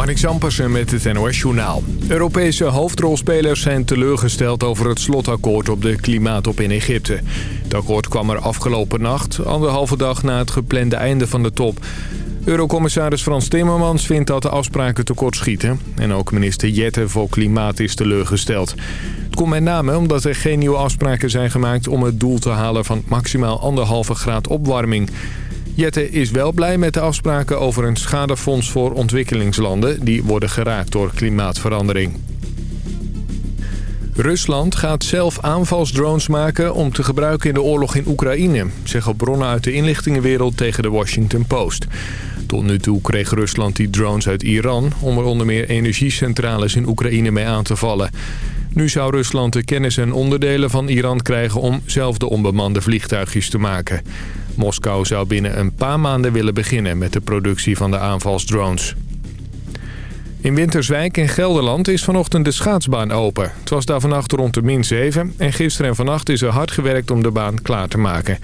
Marnik Zampersen met het NOS-journaal. Europese hoofdrolspelers zijn teleurgesteld over het slotakkoord op de klimaatop in Egypte. Het akkoord kwam er afgelopen nacht, anderhalve dag na het geplande einde van de top. Eurocommissaris Frans Timmermans vindt dat de afspraken tekortschieten. En ook minister Jette voor Klimaat is teleurgesteld. Het komt met name omdat er geen nieuwe afspraken zijn gemaakt... om het doel te halen van maximaal anderhalve graad opwarming... Jette is wel blij met de afspraken over een schadefonds voor ontwikkelingslanden... die worden geraakt door klimaatverandering. Rusland gaat zelf aanvalsdrones maken om te gebruiken in de oorlog in Oekraïne... zeggen bronnen uit de inlichtingenwereld tegen de Washington Post. Tot nu toe kreeg Rusland die drones uit Iran... om er onder meer energiecentrales in Oekraïne mee aan te vallen. Nu zou Rusland de kennis en onderdelen van Iran krijgen... om zelf de onbemande vliegtuigjes te maken. Moskou zou binnen een paar maanden willen beginnen met de productie van de aanvalsdrones. In Winterswijk in Gelderland is vanochtend de schaatsbaan open. Het was daar vannacht rond de min 7 en gisteren en vannacht is er hard gewerkt om de baan klaar te maken.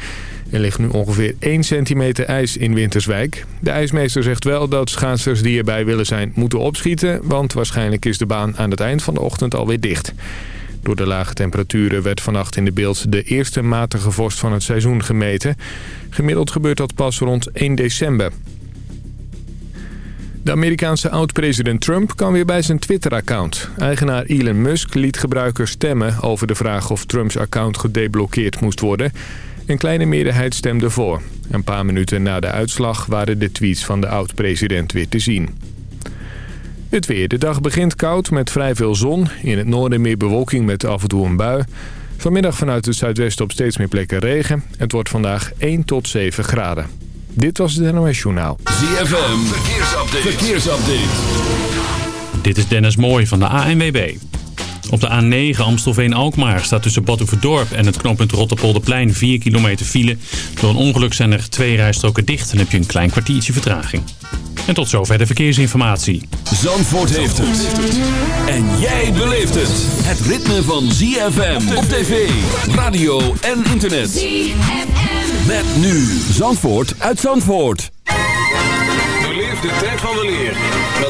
Er ligt nu ongeveer 1 centimeter ijs in Winterswijk. De ijsmeester zegt wel dat schaatsers die erbij willen zijn moeten opschieten... want waarschijnlijk is de baan aan het eind van de ochtend alweer dicht. Door de lage temperaturen werd vannacht in de beeld de eerste matige vorst van het seizoen gemeten. Gemiddeld gebeurt dat pas rond 1 december. De Amerikaanse oud-president Trump kan weer bij zijn Twitter-account. Eigenaar Elon Musk liet gebruikers stemmen over de vraag of Trumps account gedeblokkeerd moest worden. Een kleine meerderheid stemde voor. Een paar minuten na de uitslag waren de tweets van de oud-president weer te zien. Het weer. De dag begint koud met vrij veel zon. In het noorden meer bewolking met af en toe een bui. Vanmiddag vanuit het zuidwesten op steeds meer plekken regen. Het wordt vandaag 1 tot 7 graden. Dit was het NOS Journaal. ZFM. Verkeersupdate. Verkeersupdate. Dit is Dennis Mooij van de ANWB. Op de A9 Amstelveen-Alkmaar staat tussen Badhoevedorp en het knooppunt Rotterpolderplein 4 kilometer file. Door een ongeluk zijn er twee rijstroken dicht en heb je een klein kwartiertje vertraging. En tot zover de verkeersinformatie. Zandvoort heeft het. En jij beleeft het. Het ritme van ZFM op tv, radio en internet. ZFM. Met nu Zandvoort uit Zandvoort. Beleef de tijd van de leer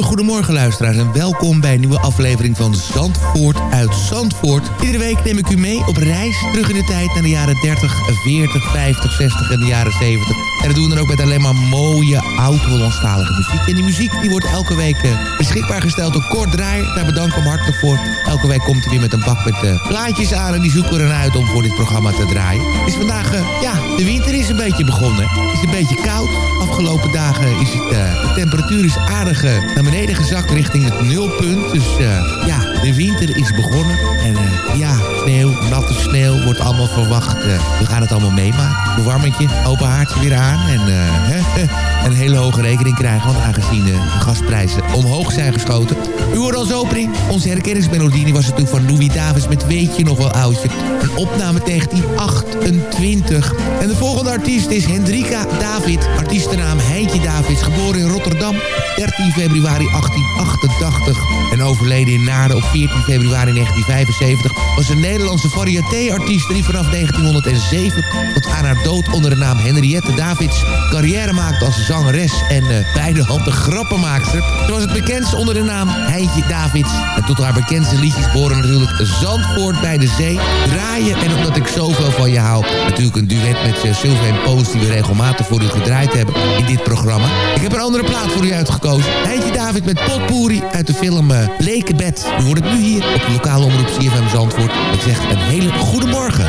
Goedemorgen luisteraars en welkom bij een nieuwe aflevering van Zandvoort uit Zandvoort. Iedere week neem ik u mee op reis terug in de tijd naar de jaren 30, 40, 50, 60 en de jaren 70. En dat doen we dan ook met alleen maar mooie oud-Hollandstalige muziek. En die muziek die wordt elke week eh, beschikbaar gesteld door Kort Draaier. Daar bedank ik hem hartelijk voor. Elke week komt hij weer met een bak met eh, plaatjes aan en die zoeken we dan uit om voor dit programma te draaien. Is vandaag, eh, ja, de winter is een beetje begonnen. Het is een beetje koud. Afgelopen dagen is het, de temperatuur is aardig beneden gezakt richting het nulpunt. Dus eh, ja, de winter is begonnen. En eh, ja, sneeuw, natte sneeuw wordt allemaal verwacht. Eh, we gaan het allemaal meemaken. Verwarmetje, open haartje weer aan. En eh, een hele hoge rekening krijgen. Want aangezien de gasprijzen omhoog zijn geschoten. U hoort als opening. Onze herkenningsmelodie die was natuurlijk van Louis Davis met Weet je nog wel oudje. Een opname 1928. En de volgende artiest is Hendrika David. Artiestennaam Heintje Davids. Geboren in Rotterdam 13 februari 1888. En overleden in Naarden op 14 februari 1975. Was een Nederlandse variété-artiest die vanaf 1907 tot aan haar dood onder de naam Henriette Davids carrière maakte als zangeres en uh, beide handen grappenmaakster. Ze was het bekendst onder de naam Heintje Davids. En tot haar bekendste liedjes behoren natuurlijk Zandvoort bij de zee, Draaien en Omdat ik zoveel van je hou. Natuurlijk een duet met uh, Sylvain Post die we regelmatig voor u gedraaid hebben in dit programma. Ik heb een andere plaat voor u uitgekozen. Heintje David met Potpourri uit de film uh, Lekenbed. U hoort het nu hier op de lokale omroep CFM Zandvoort. Ik zeg een hele goede morgen.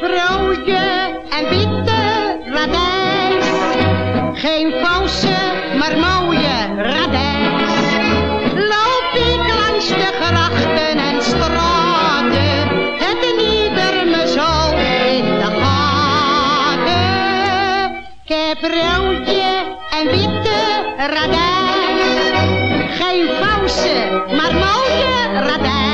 Rode en witte. Geen valse, maar mooie radijs. Loop ik langs de grachten en straten. Het ieder me zo in de gaten. Ik heb en witte radijs. Geen valse, maar mooie radijs.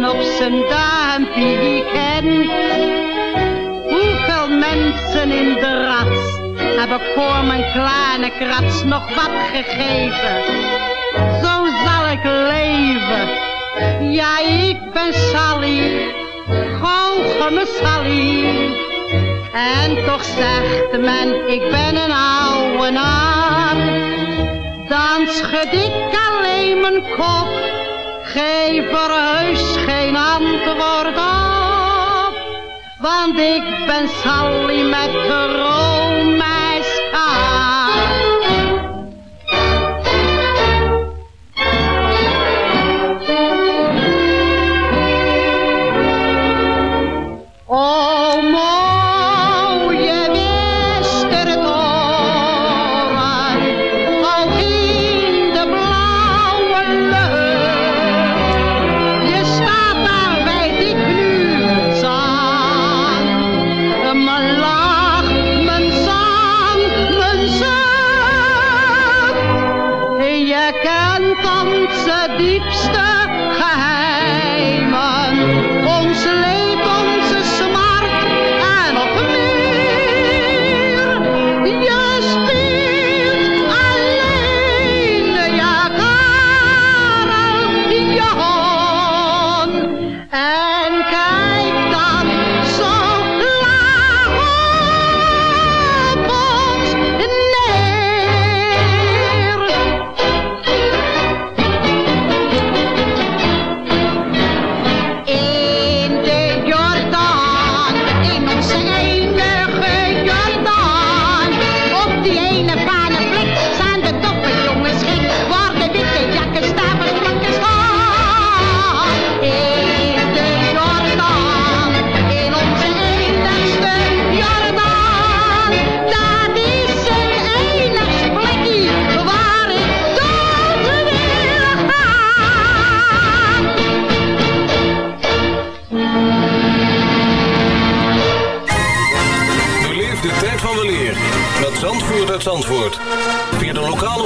Op zijn duimpje kent. Hoeveel mensen in de rat heb ik voor mijn kleine krats nog wat gegeven. Zo zal ik leven. Ja, ik ben Sally, goocheme Sally. En toch zegt men, ik ben een oude naam. Dan schud ik alleen mijn kop, geef er heus geen antwoord op. Want ik ben Sally met de roomijskaart.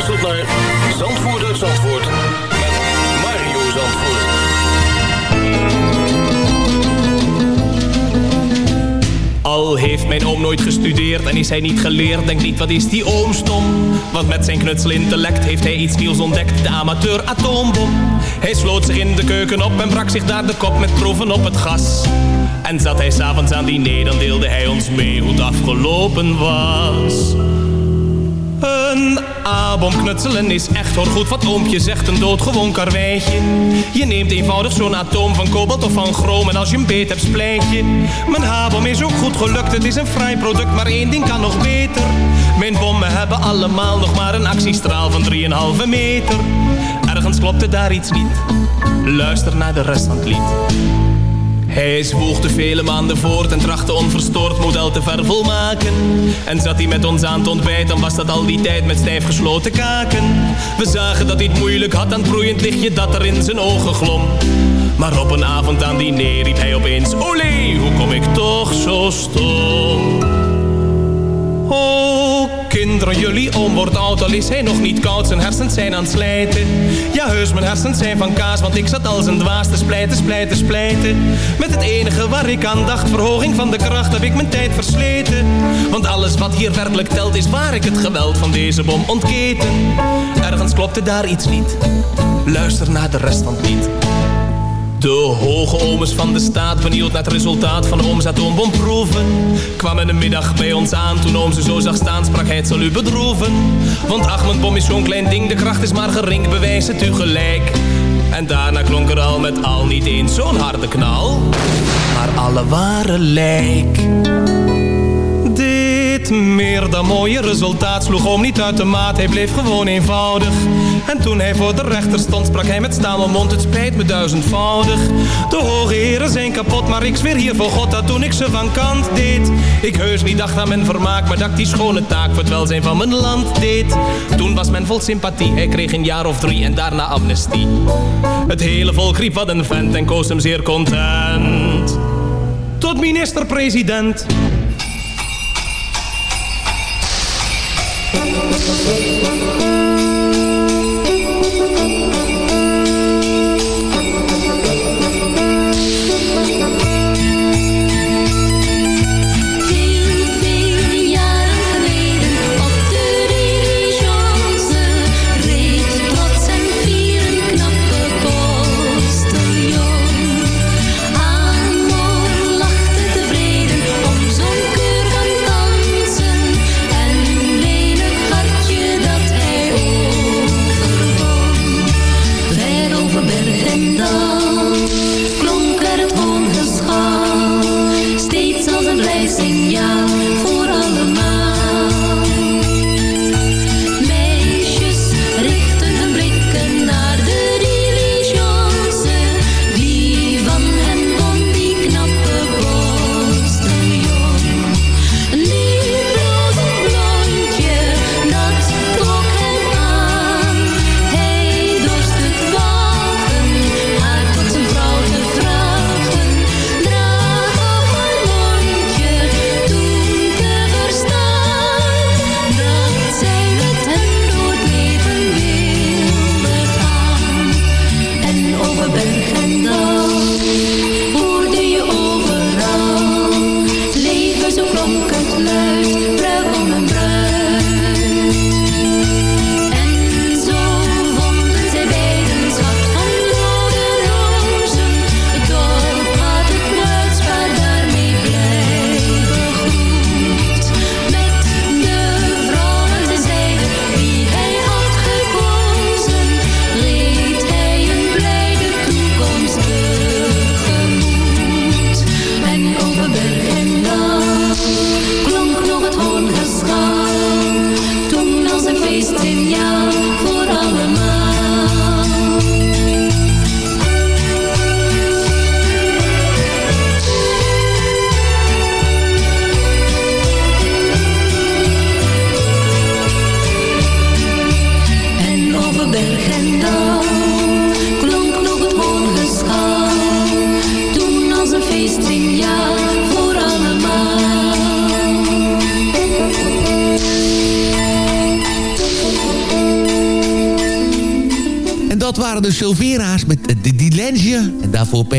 U luistert naar Zandvoort met Mario Zandvoort. Al heeft mijn oom nooit gestudeerd en is hij niet geleerd, denk niet wat is die oom stom. Want met zijn knutselintellect heeft hij iets nieuws ontdekt, de amateur atoombom. Hij sloot zich in de keuken op en brak zich daar de kop met proeven op het gas. En zat hij s'avonds aan diner, dan deelde hij ons mee hoe het afgelopen was. Een A-bom knutselen is echt hoor goed wat oompje zegt, een doodgewoon karweitje. Je neemt eenvoudig zo'n atoom van kobalt of van chroom en als je een beet hebt splijt je. Mijn H-bom is ook goed gelukt, het is een fraai product, maar één ding kan nog beter. Mijn bommen hebben allemaal nog maar een actiestraal van 3,5 meter. Ergens klopte daar iets niet. Luister naar de rest van het lied. Hij zwoegde vele maanden voort en trachtte onverstoord model te vervolmaken. En zat hij met ons aan het ontbijt, dan was dat al die tijd met stijf gesloten kaken. We zagen dat hij het moeilijk had aan het broeiend lichtje dat er in zijn ogen glom. Maar op een avond aan diner riep hij opeens, olé, hoe kom ik toch zo stom? Oh, kinderen, jullie oom wordt oud, al is hij nog niet koud. Zijn hersens zijn aan het slijten. Ja, heus, mijn hersens zijn van kaas, want ik zat als een dwaas te splijten, splijten, splijten. Met het enige waar ik aan dacht, verhoging van de kracht, heb ik mijn tijd versleten. Want alles wat hier werkelijk telt, is waar ik het geweld van deze bom ontketen. Ergens klopte daar iets niet. Luister naar de rest van het lied. De hoge omes van de staat, benieuwd naar het resultaat van ooms atoombomproeven. Kwamen een middag bij ons aan, toen oom ze zo zag staan, sprak hij het zal u bedroeven. Want ach, mijn bom is zo'n klein ding, de kracht is maar gering, bewijs het u gelijk. En daarna klonk er al met al niet eens zo'n harde knal, maar alle waren lijk. Meer dan mooie resultaat sloeg oom niet uit de maat, hij bleef gewoon eenvoudig. En toen hij voor de rechter stond, sprak hij met staal mond, het spijt me duizendvoudig. De hoge heren zijn kapot, maar ik zweer hier voor God dat toen ik ze van kant deed. Ik heus niet dacht aan mijn vermaak, maar dat ik die schone taak voor het welzijn van mijn land deed. Toen was men vol sympathie, hij kreeg een jaar of drie en daarna amnestie. Het hele volk riep wat een vent en koos hem zeer content. Tot minister-president. Heel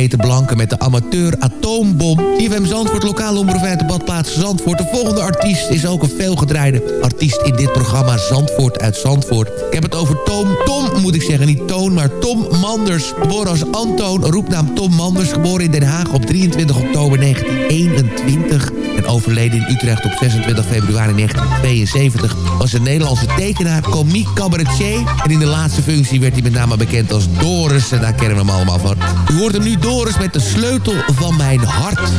Peter Blanke met de amateur Atoombom. CFM Zandvoort, lokale omroep uit de badplaats Zandvoort. De volgende artiest is ook een veelgedraaide artiest in dit programma Zandvoort uit Zandvoort. 26 februari 1972. Was een Nederlandse tekenaar, komiek, cabaretier. En in de laatste functie werd hij met name bekend als Doris. En daar kennen we hem allemaal van. U hoort hem nu Doris met de sleutel van mijn hart.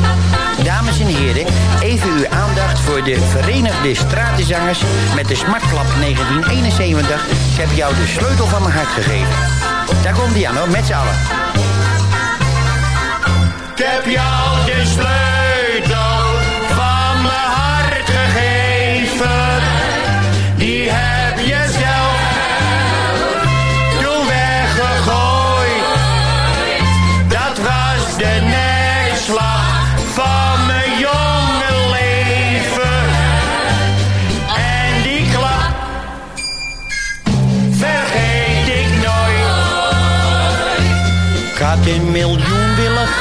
Dames en heren, even uw aandacht voor de Verenigde Stratenzangers met de Smartklap 1971. Ik heb jou de sleutel van mijn hart gegeven. Daar komt die aan hoor, met z'n allen. Ik heb jou de sleutel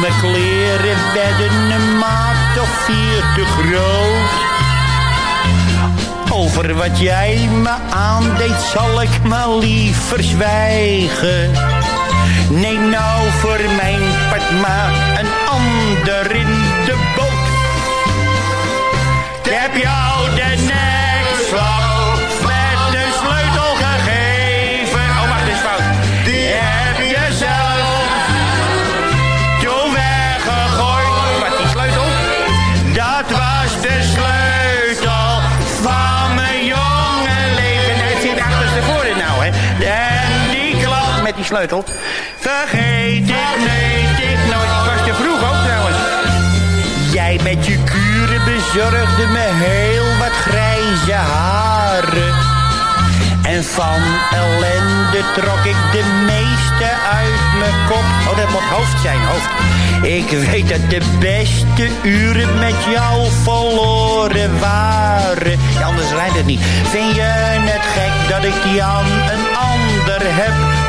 mijn kleren werden een maat of vier te groot. Over wat jij me aandeed zal ik maar liever zwijgen. Neem nou voor mijn part maar een ander in de boot. Ik heb jou de nekslag sleutel. Vergeet ik, weet ik nooit. Ik was te vroeg ook trouwens. Jij met je kuren bezorgde me heel wat grijze haren. En van ellende trok ik de meeste uit mijn kop. Oh, dat moet hoofd zijn, hoofd. Ik weet dat de beste uren met jou verloren waren. Ja, anders rijdt het niet. Vind je het gek dat ik aan een ander heb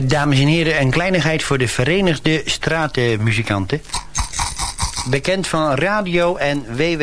dames en heren, een kleinigheid voor de Verenigde Stratenmuzikanten. Bekend van radio en WW.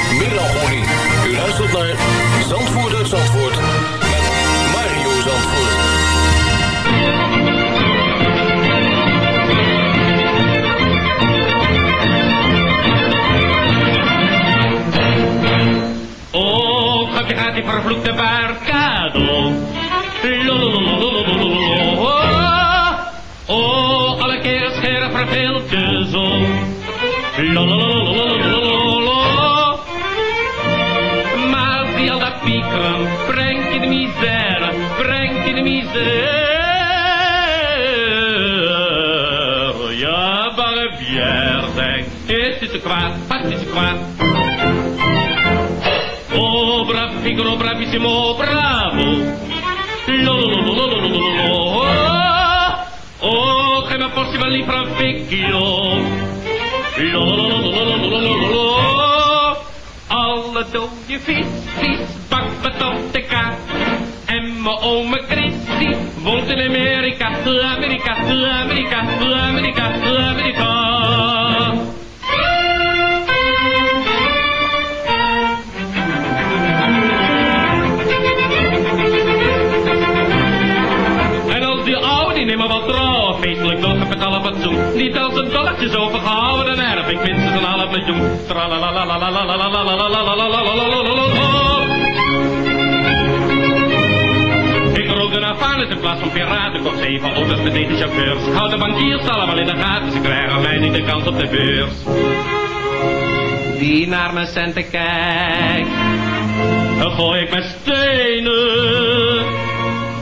melancholie. U luistert naar Zandvoort uit Zandvoort met Mario Zandvoort. Oh, grapje gaat die vervloekte barcado. Oh, alle keren scheren verveelt je zo. piccolo, pranchi di misera, pranchi di misera. Ja, maar bière, denk, het is kwaad, het is kwaad. Oh, bravo, piccolo, bravissimo, bravo. Oh, che mi apposti lì fra vecchio. alle dode vis, pak bak op de kaart. En mijn ome Chris, woont in Amerika, Amerika, Amerika, Amerika, Amerika. Niet als een dolletjes overgehouden, dan erf ik minstens een half miljoen. Ik rook een Afanis in plaats van piraten. Kocht zeven auto's met deze chauffeurs. De bankiers allemaal in de gaten. Ze krijgen mij niet de kans op de beurs. Wie naar mijn centen kijkt, dan gooi ik mijn stenen.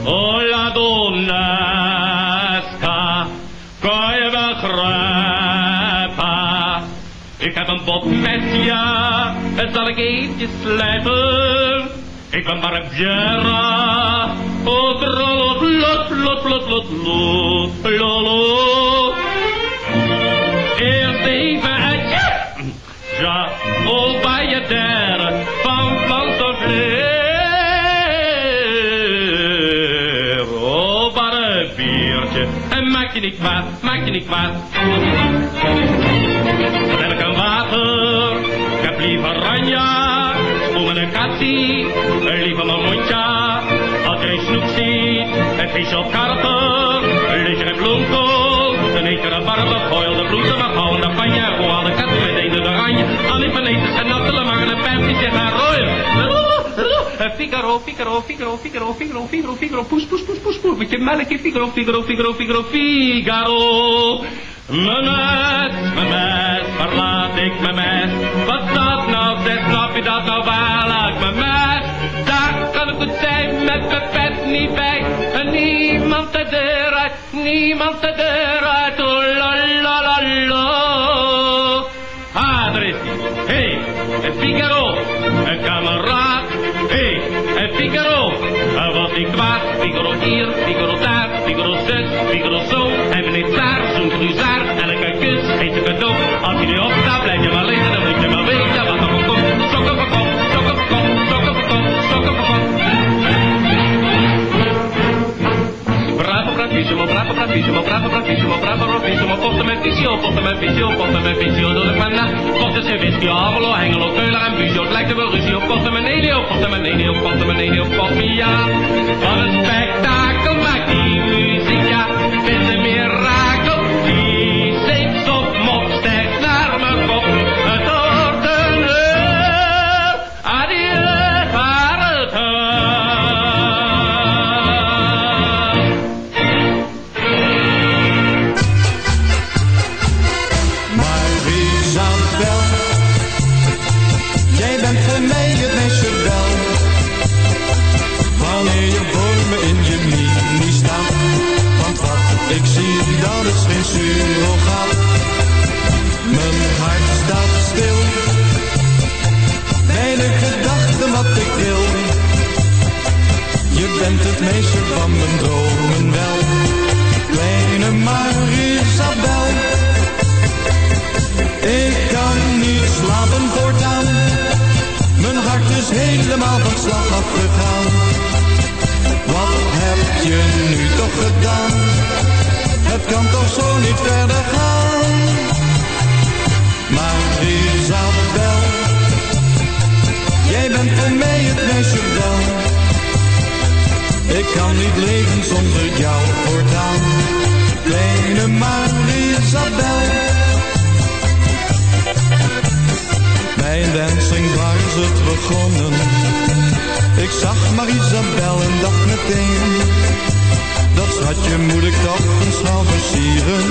Oh la donnesca, heb een botmesje, het zal ik eventjes slijpen. Ik ben Pierre, oh trollo, lot, lot, lot, lot, lot, lolo. Eerst even ja, oh bij je der, van van zo vleer. Oh, biertje, en maak je niet kwaad, maak je niet kwaad. Liever ranja, een liever mijn mondje. Als jij snoep ziet, het visje op je een bloemkool, een warme, gooi de bloed maar gauw en dan van je, hoe alle katten met een oranje, al die planeten zijn natte, maar een pijpje zich gaan rooien. Figaro, Figaro, Figaro, Figaro, Figaro, Figaro, Figaro, poes, poes, poes, poes, poes, met je melkje, Figaro, Figaro, Figaro, Figaro, Figaro. Mijn mes, mijn mes, verlaat ik mijn mes. Wat dat nou, zeg, snap je dat nou wel, mijn mes? Daar kan het goed zijn, met mijn pet niet bij. En niemand de deur uit, niemand de deur uit, oh la la la la. Ah, daar is hij. Hé, hey, Figaro, een kameraad. Hé, hey, Figaro, hij was niet kwaad. Figaro hier, Figaro daar, Figaro zus, Figaro zo. Als je nu opstaat, blijf je maar liggen, dan moet je maar weten wat er komt. Sokken van kop, sokken van kop, sokken van kop, sokken van kop. Bravo, bravissimo, bravo, bravissimo, bravo, bravissimo, bravo, bravissimo. Posten met visio. Door de ze er een spektakel maakt die muziek, ja. Is een mirakel. Helemaal van slag afgegaan. Wat heb je nu toch gedaan? Het kan toch zo niet verder gaan. Maar Isabel, jij bent voor mij het meisje wel. Ik kan niet leven zonder jou voortaan. Kleine Marisabel. Het begonnen. Ik zag Marisabel en dacht meteen. Dat schatje moet ik toch eens gaan versieren.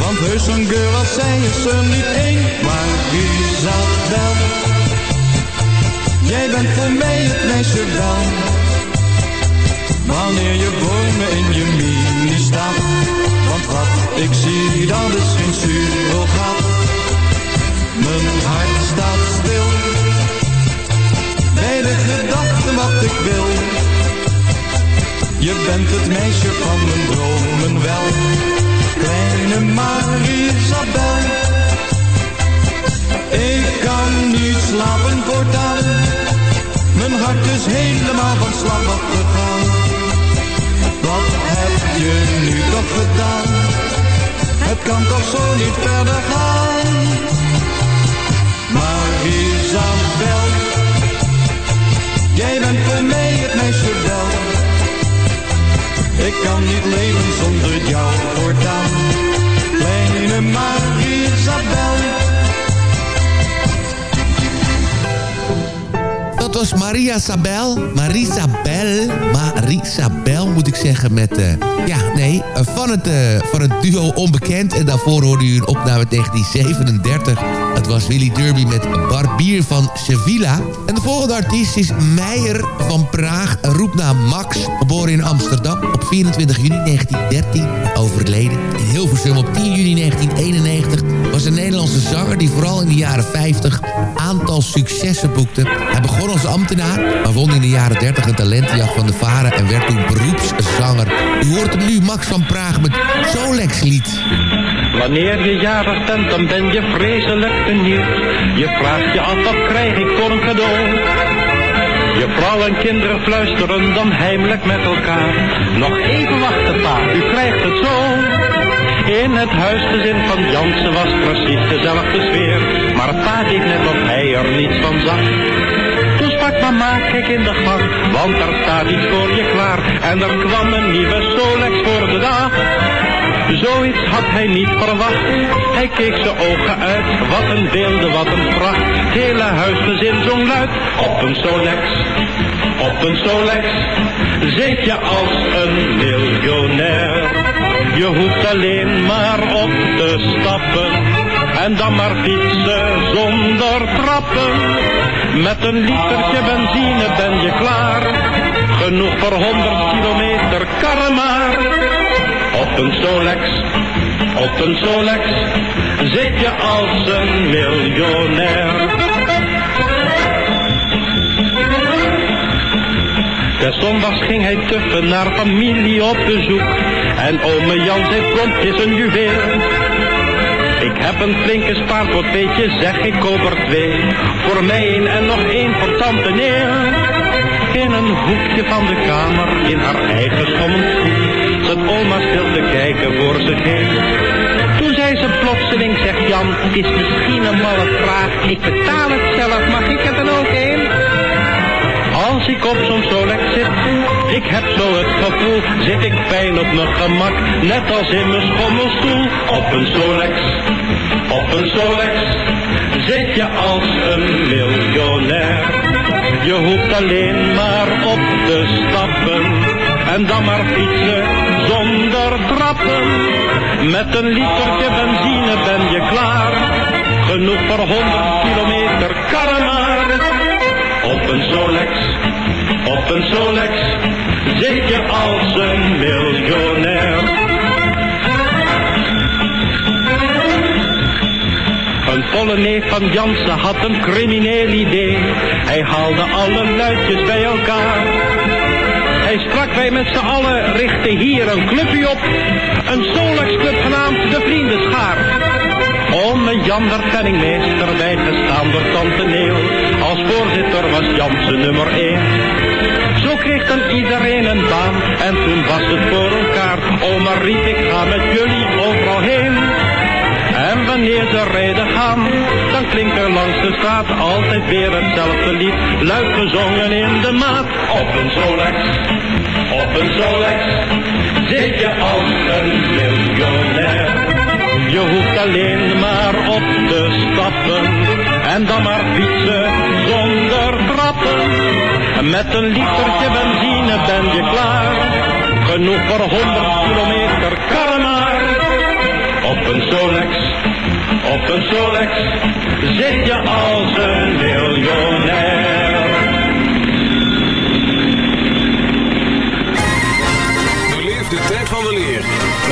Want heus een girl als zij is er niet één. Maar Isabel, jij bent voor mij het meisje wel. Wanneer je me in je mini staat. Want wat ik zie, dat is geen surrogaat. Mijn hart staat stil. Bij de gedachte wat ik wil. Je bent het meisje van mijn dromen wel. Kleine Marisabel. Ik kan niet slapen voortaan. Mijn hart is helemaal van slag afgegaan. Wat heb je nu toch gedaan? Het kan toch zo niet verder gaan. Maar Isabel, jij bent voor mij het meisje wel. Ik kan niet leven zonder jou voortaan. Kleine Marie-Isabel. Dat was Maria Sabel. Marisabel. Marisabel moet ik zeggen met... eh, ja, nee, eh, van het, eh, van het duo Onbekend. En daarvoor hoorde u een opname uit 1937. Het was Willy Derby met Barbier van Sevilla. En de volgende artiest is Meijer van Praag. Roepnaam Max. Geboren in Amsterdam op 24 juni 1913. Overleden in Hilversum op 10 juni 1991. Was een Nederlandse zanger die vooral in de jaren 50 aantal successen boekte. Hij begon als ambtenaar, maar won in de jaren 30 een talentenjacht van de Varen en werd toen beroepszanger. U hoort hem nu, Max van Praag met Solex lied. Wanneer je jarig bent, dan ben je vreselijk benieuwd. Je vraagt je af, wat krijg ik voor een cadeau? Je vrouw en kinderen fluisteren dan heimelijk met elkaar. Nog even wachten, pa, u krijgt het zo. In het huisgezin van Jansen was precies dezelfde sfeer. Maar pa deed net of hij er niets van zag. Sprak mama, kijk in de gang, want er staat iets voor je klaar. En er kwam een nieuwe Solex voor de dag. Zoiets had hij niet verwacht. Hij keek zijn ogen uit. Wat een beelden, wat een pracht. Het hele huisgezin zong luid. Op een Solex, op een Solex. Zit je als een miljonair. Je hoeft alleen maar op te stappen. En dan maar fietsen zonder trappen. Met een litertje benzine ben je klaar. Genoeg voor 100 kilometer, karren. Op een Solex, op een Solex, zit je als een miljonair. Des zondags ging hij tuffen naar familie op bezoek. En ome Jan komt is een juweel. Ik heb een flinke spaarpot, weet je, zeg ik koop er twee. Voor mij een en nog één voor tante Neel. In een hoekje van de kamer, in haar eigen schommelstoel, zat oma stil te kijken voor zich heen. Toen zei ze plotseling, zegt Jan, het is misschien een malle vraag, ik betaal het zelf, mag ik er dan ook een? Als ik op zo'n Solex zit, ik heb zo het gevoel, zit ik fijn op mijn gemak, net als in mijn schommelstoel. Op een Solex, op een Solex, zit je als een miljonair. Je hoeft alleen maar op te stappen, en dan maar fietsen zonder trappen. Met een litertje benzine ben je klaar, genoeg voor 100 kilometer karren maar. Op een Solex, op een Solex, zit je als een miljonair. Een neef van Jansen had een crimineel idee. Hij haalde alle luidjes bij elkaar. Hij sprak wij met z'n allen, richtte hier een clubje op. Een Solex club genaamd de Vriendenschaar. Ome Jan werd penningmeester bijgestaan door tante Neel. Als voorzitter was Jansen nummer 1. Zo kreeg dan iedereen een baan en toen was het voor elkaar. Oma riep ik ga met jullie overal heen. En wanneer ze rijden gaan, dan klinkt er langs de straat altijd weer hetzelfde lied. Luid gezongen in de maat. Op een Solex, op een Solex, zit je als een miljonair. Je hoeft alleen maar op te stappen en dan maar fietsen zonder trappen. Met een litertje benzine ben je klaar, genoeg voor 100 kilometer karren maar. Op een Solex, op een Solex, zit je als een miljonair.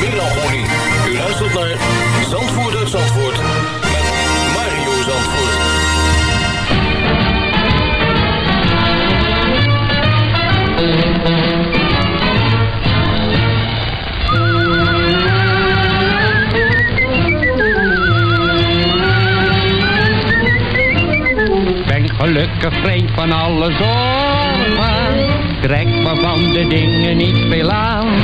melancholie. U luistert naar Zandvoort uit Zandvoort met Mario Zandvoort. Ben gelukkig vrij van alle zorgen. Trek me van de dingen niet veel aan.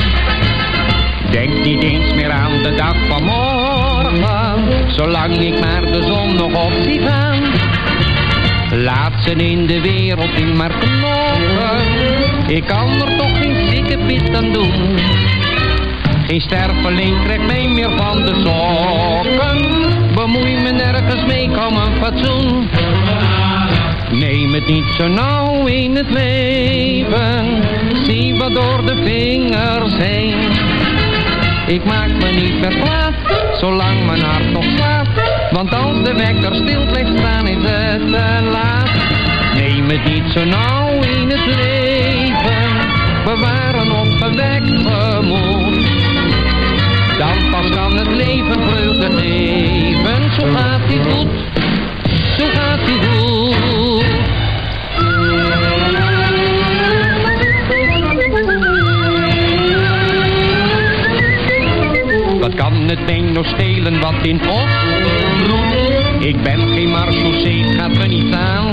Denk niet eens meer aan de dag van morgen. Zolang ik maar de zon nog op zie gaan. Laat ze in de wereld in maar knokken. Ik kan er toch geen zieke pit aan doen. Geen sterveling trekt mij meer van de sokken. Bemoei me nergens mee, kom een fatsoen. Neem het niet zo nauw in het leven. Zie wat door de vingers heen. Ik maak me niet meer zolang mijn hart nog slaat. Want als de wekker stil blijft staan, is het te laat. Neem het niet zo nauw in het leven. Bewaar een opgewekt gemoed. Dan pas kan het leven vreugde geven. Zo gaat hij goed, zo gaat hij goed. Kan het mij nog schelen wat in ons? Ik ben geen marchaussee, het gaat me niet aan.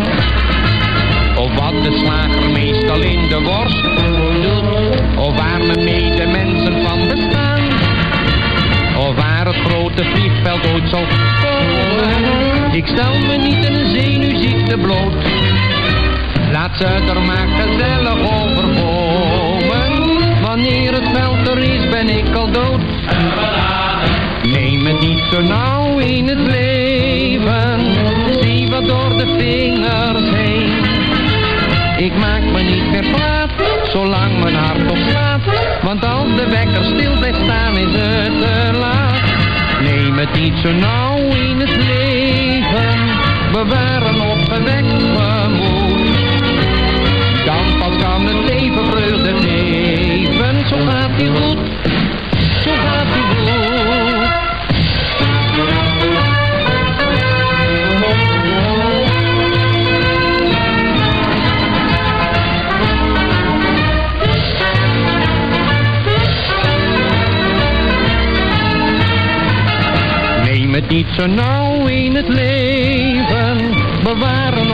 Of wat de slager meestal in de worst doet. Of waar mijn medemensen van bestaan. Of waar het grote vliegveld ooit zal komen. Ik stel me niet een zenuwziekte bloot. Laat ze er maar gezellig over. Wanneer het veld er is, ben ik al dood. Neem het niet zo nauw in het leven. Zie wat door de vingers heen. Ik maak me niet meer kwaad, zolang mijn hart nog slaat. Want als de wekker stil blijft staan, is het te laat. Neem het niet zo nauw in het leven. Bewaar een opgewekt gemoed. Dan pas kan het leven vreugde. Zo gaat hij goed, zo gaat goed. Neem het niet zo nauw in het leven, bewaar een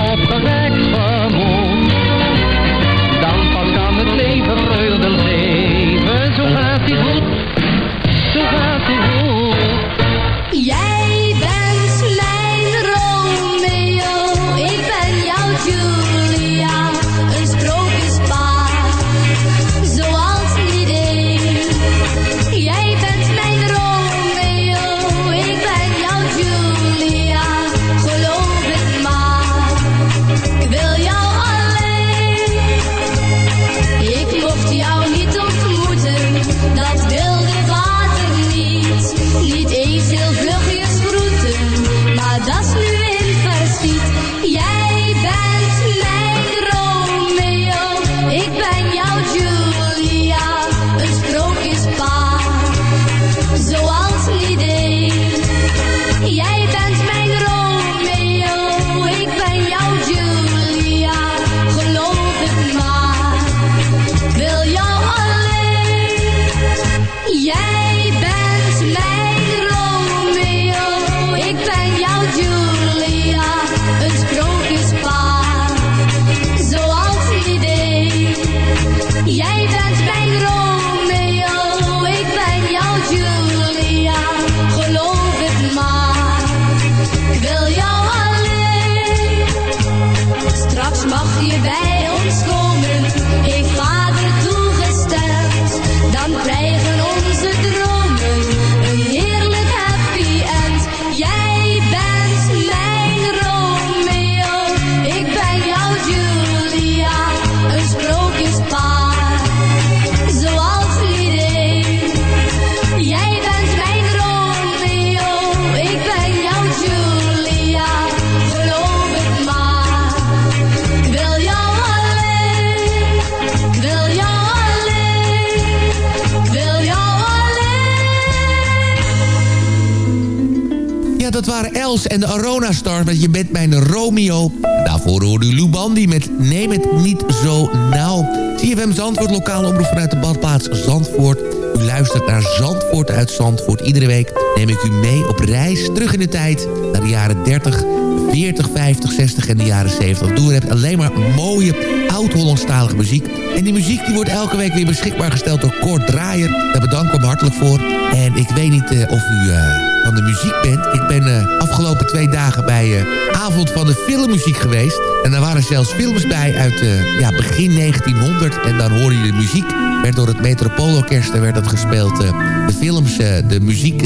en de Arona Stars met Je bent mijn Romeo. Daarvoor hoorde u Lou Bandy met Neem het niet zo nauw. CFM Zandvoort, lokale omroep vanuit de badplaats Zandvoort. U luistert naar Zandvoort uit Zandvoort. Iedere week neem ik u mee op reis terug in de tijd... naar de jaren 30, 40, 50, 60 en de jaren 70. Doe hebt alleen maar mooie oud-Hollandstalige muziek. En die muziek die wordt elke week weer beschikbaar gesteld door Kort Draaier. Daar bedank ik hem hartelijk voor. En ik weet niet uh, of u... Uh, van de muziek bent. Ik ben uh, afgelopen twee dagen bij uh, Avond van de Filmmuziek geweest. En daar waren zelfs films bij uit uh, ja, begin 1900. En dan hoor je de muziek. Werd door het Metropoolorkest werd dat gespeeld. de films, de muziek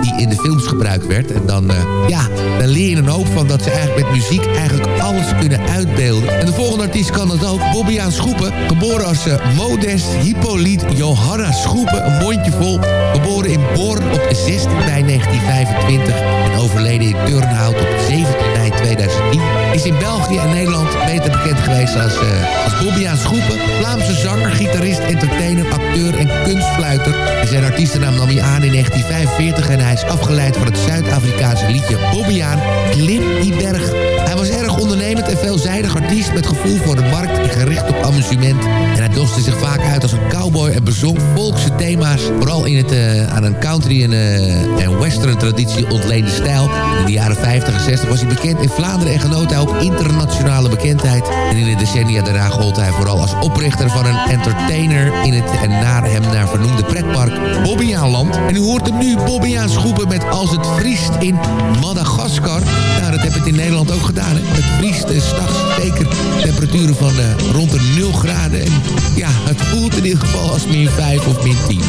die in de films gebruikt werd. En dan, ja, dan leer je een hoop van dat ze eigenlijk met muziek eigenlijk alles kunnen uitbeelden. En de volgende artiest kan dat ook. Bobbiaan Schoepen. Geboren als Modest Hippolyte Johanna Schoepen. Een mondje vol. Geboren in Born op 16 mei 1925 en overleden in Turnhout op 17 mei 2010... is in België en Nederland beter bekend geweest als, uh, als Schoepen... Vlaamse zanger, gitarist, entertainer, acteur en kunstfluiter. Zijn artiestennaam nam hij aan in 1945... en hij is afgeleid van het Zuid-Afrikaanse liedje Bobbiaan Klim die berg. Hij was erg ondernemend en veelzijdig artiest... met gevoel voor de markt en gericht op amusement. En hij doste zich vaak uit als een cowboy en bezong volkse thema's... vooral in het, uh, aan een country en... Uh, en western traditie ontleende stijl. In de jaren 50 en 60 was hij bekend in Vlaanderen en genoot hij ook internationale bekendheid. En in de decennia daarna gold hij vooral als oprichter van een entertainer in het en naar hem naar vernoemde pretpark Bobbejaanland. En u hoort hem nu Bobbejaans schoepen met Als het vriest in Madagaskar. Nou, dat heb ik in Nederland ook gedaan. Het vriest is s'nachts zeker temperaturen van uh, rond de 0 graden. En ja, het voelt in ieder geval als min 5 of min 10.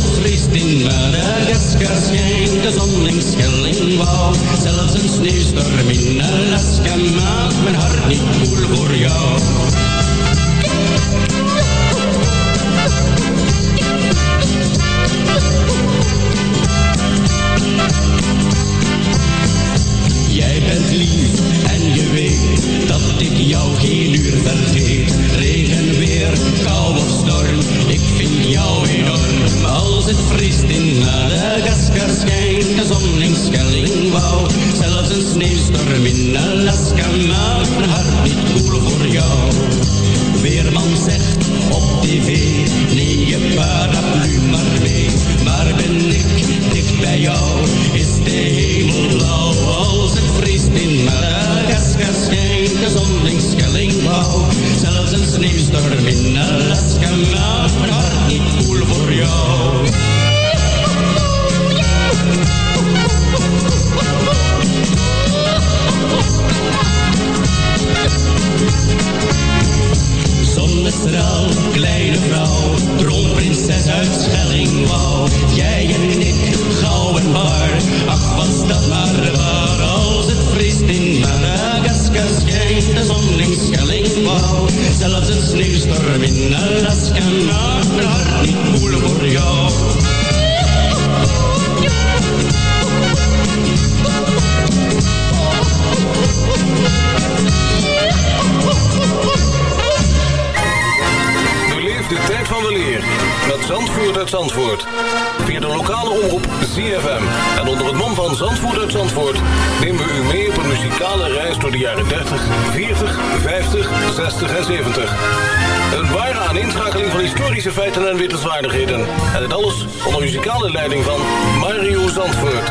Als het vriest in Madagaskar schijnt de zon in Schellingwouw. Zelfs een sneeuwstorm in Alaska maakt mijn hart niet koel in Alaska maakt mijn hart niet koel voor jou. Weerman zegt op tv, neem je paraplu maar mee. Maar ben ik dicht bij jou, is de hemel blauw. Als het vriest in Madagaskar schijnt de zon. Zelfs een sneeuwstorm in Alaska astral. 30, 40, 50, 60 en 70. Een ware aaninschakeling van historische feiten en wittelswaardigheden. En het alles onder muzikale leiding van Mario Zandvoort.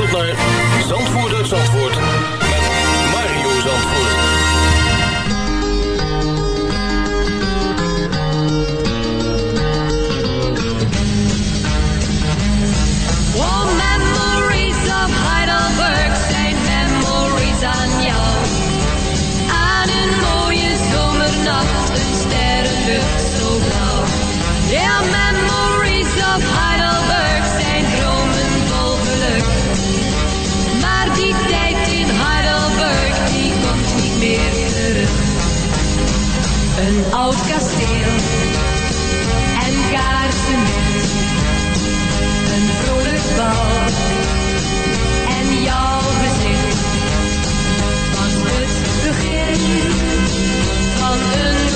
naar Zandvoort Zandvoort met Mario Zandvoort. Oh, memories of Heidelberg zijn memories aan jou. Aan een mooie zomernacht, een sterrenlucht zo blauw. Ja, memories of oud kasteel en kaarsen met een vrolijk bal. En jouw gezicht was het begin van een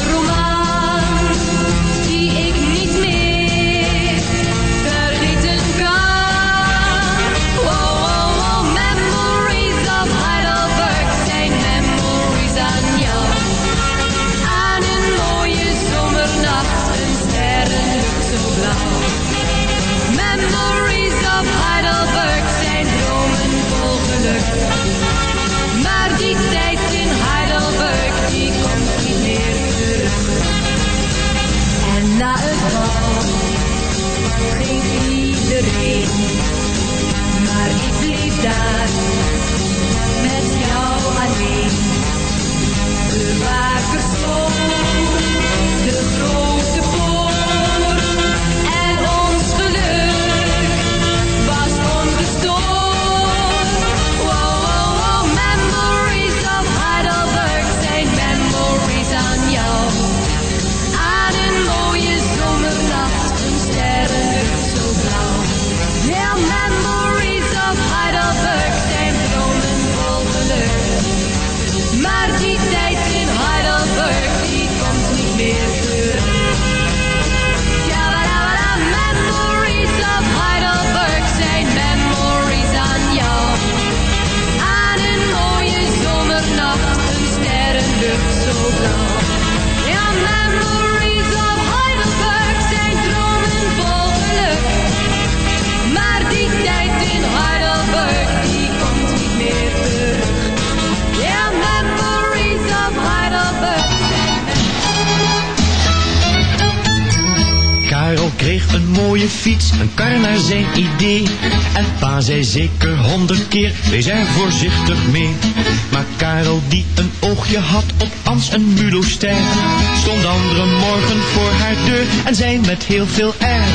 mooie fiets, een kar naar zijn idee. En pa zei zeker honderd keer, wees er voorzichtig mee. Maar Karel die een oogje had op Ans en Mulostijn, stond andere morgen voor haar deur en zei met heel veel air.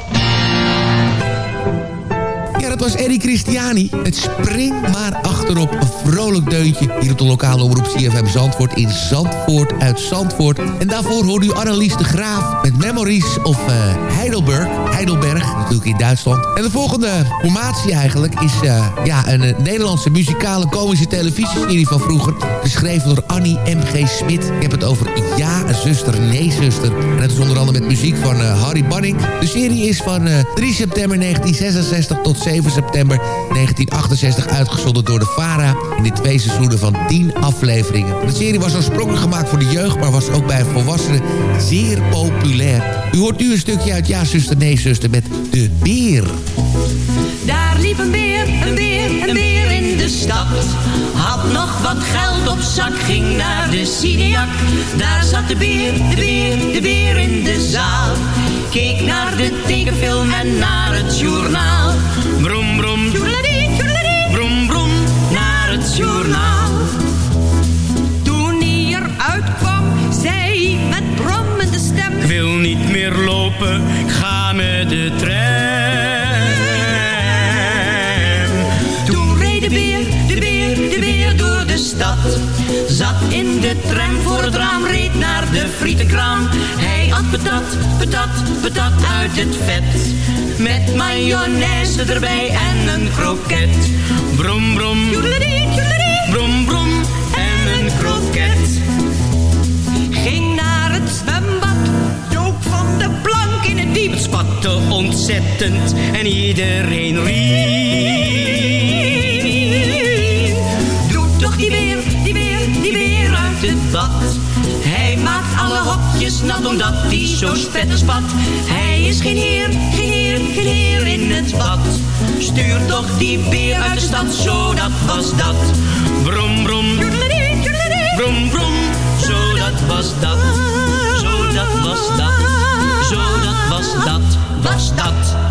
Dat was Eddie Christiani. Het spring maar achterop. Een vrolijk deuntje hier op de lokale omroep CFM Zandvoort in Zandvoort uit Zandvoort. En daarvoor hoorde u Annelies de Graaf met Memories of uh, Heidelberg. Heidelberg, natuurlijk in Duitsland. En de volgende formatie eigenlijk is uh, ja, een uh, Nederlandse muzikale komische televisieserie van vroeger. Geschreven door Annie M.G. Smit. Ik heb het over Ja, zuster, nee, zuster. En dat is onder andere met muziek van Harry Banning. De serie is van 3 september 1966 tot 7 september 1968 uitgezonden door de VARA... in de twee seizoenen van 10 afleveringen. De serie was oorspronkelijk gemaakt voor de jeugd... maar was ook bij volwassenen zeer populair. U hoort nu een stukje uit Ja, zuster, nee, zuster met De Beer. Daar liep een beer, een beer, een beer in de stad. Had nog wat geld op zak, ging naar de Cineac. Daar zat de beer, de beer, de beer in de zaal. Keek naar de tekenfilm en naar het journaal. Brom, brom, joedeladie, joedeladie. Brom, brom, naar het journaal. Toen hij eruit kwam, zei hij met brommende stem. Ik wil niet meer lopen, ik ga met de tram. De tram voor het raam, reed naar de frietenkraam. Hij at patat, patat, patat uit het vet. Met mayonaise erbij en een kroket. Brom, brom, joedeladie, joedeladie. brom, brom en een kroket. Ging naar het zwembad, dook van de plank in het diep. Spatte ontzettend en iedereen riep. Omdat hij zo vet spat. Hij is geen heer, geen heer, geen heer in het bad. Stuur toch die beer uit de stad, zo dat was dat. Brom, brom, brom, brom, zo dat was dat. Zo dat was dat. Zo dat was dat, was dat.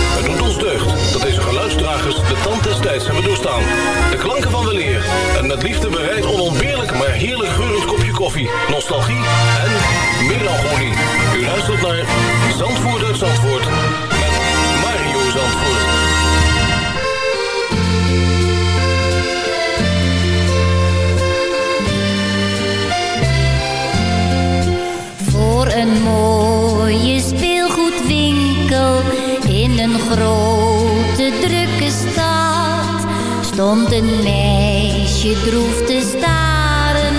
Dat deze geluidsdragers de tand des tijds hebben doorstaan. De klanken van weleer en met liefde bereid onontbeerlijk maar heerlijk geurend kopje koffie, nostalgie en melancholie. U luistert naar Zandvoort uit Zandvoort met Mario Zandvoort. Voor een mooie speelgoedwinkel in een grote drukke stad stond een meisje droef te staren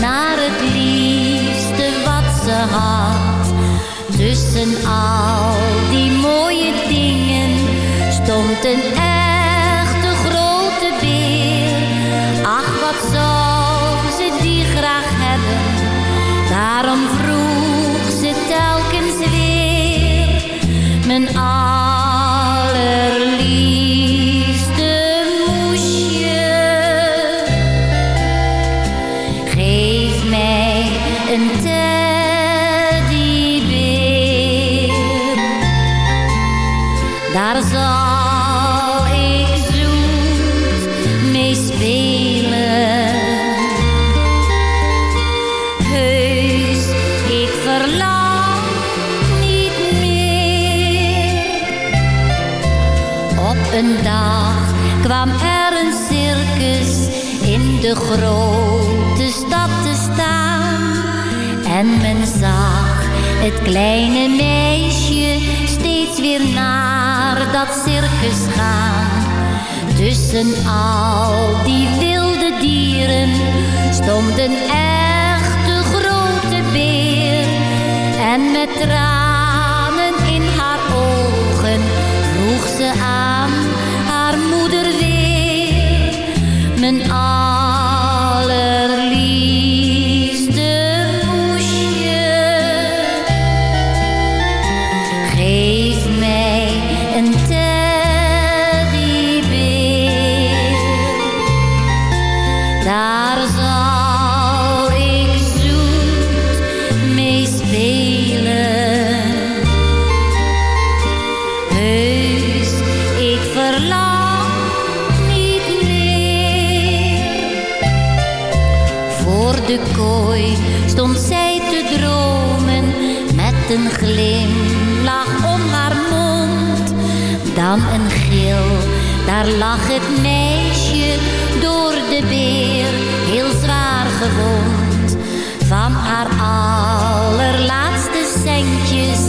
naar het liefste wat ze had. Tussen al die mooie dingen stond een een dag kwam er een circus in de grote stad te staan. En men zag het kleine meisje steeds weer naar dat circus gaan. Tussen al die wilde dieren stond een echte grote beer. En met tranen in haar ogen vroeg ze aan Daar lag het meisje door de beer heel zwaar gewond. Van haar allerlaatste centjes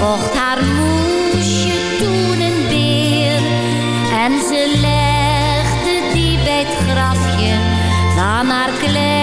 kocht haar moesje toen een beer. En ze legde die bij het grafje van haar kleur.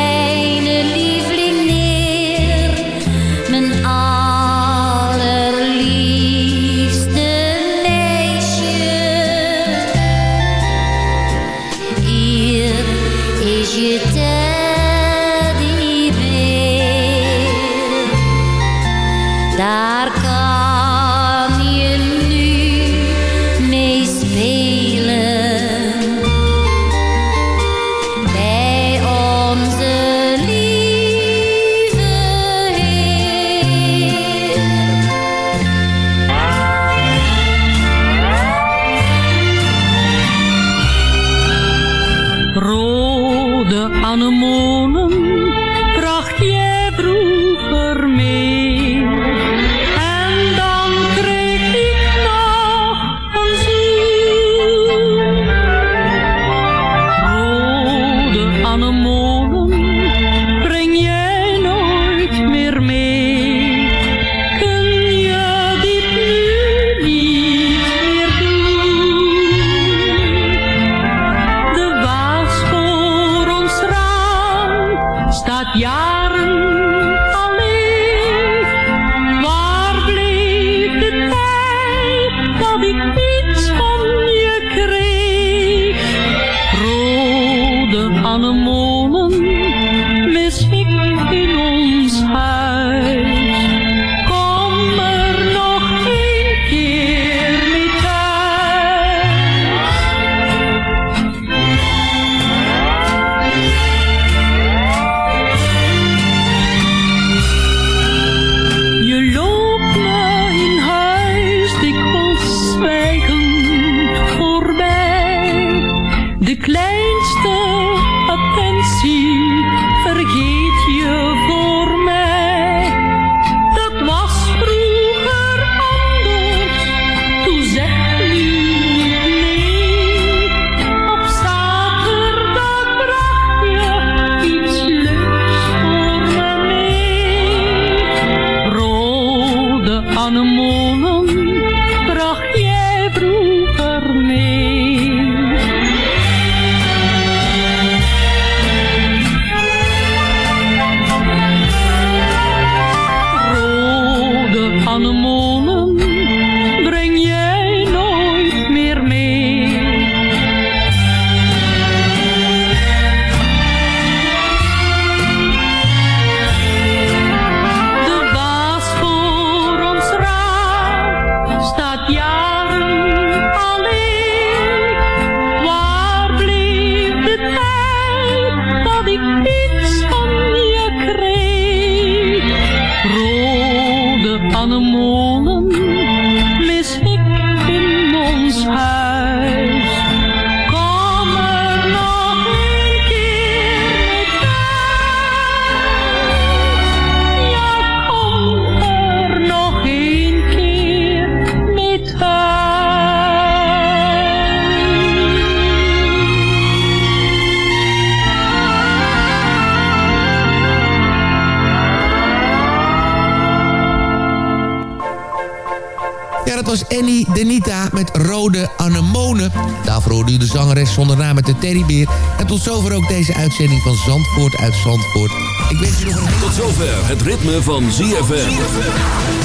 zover ook deze uitzending van Zandvoort uit Zandvoort. Ik wens je nog een... Tot zover het ritme van ZFM.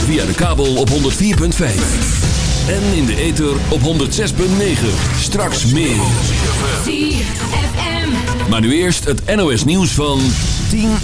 Via de kabel op 104.5. En in de ether op 106.9. Straks meer. ZFM. Maar nu eerst het NOS nieuws van 10 uur.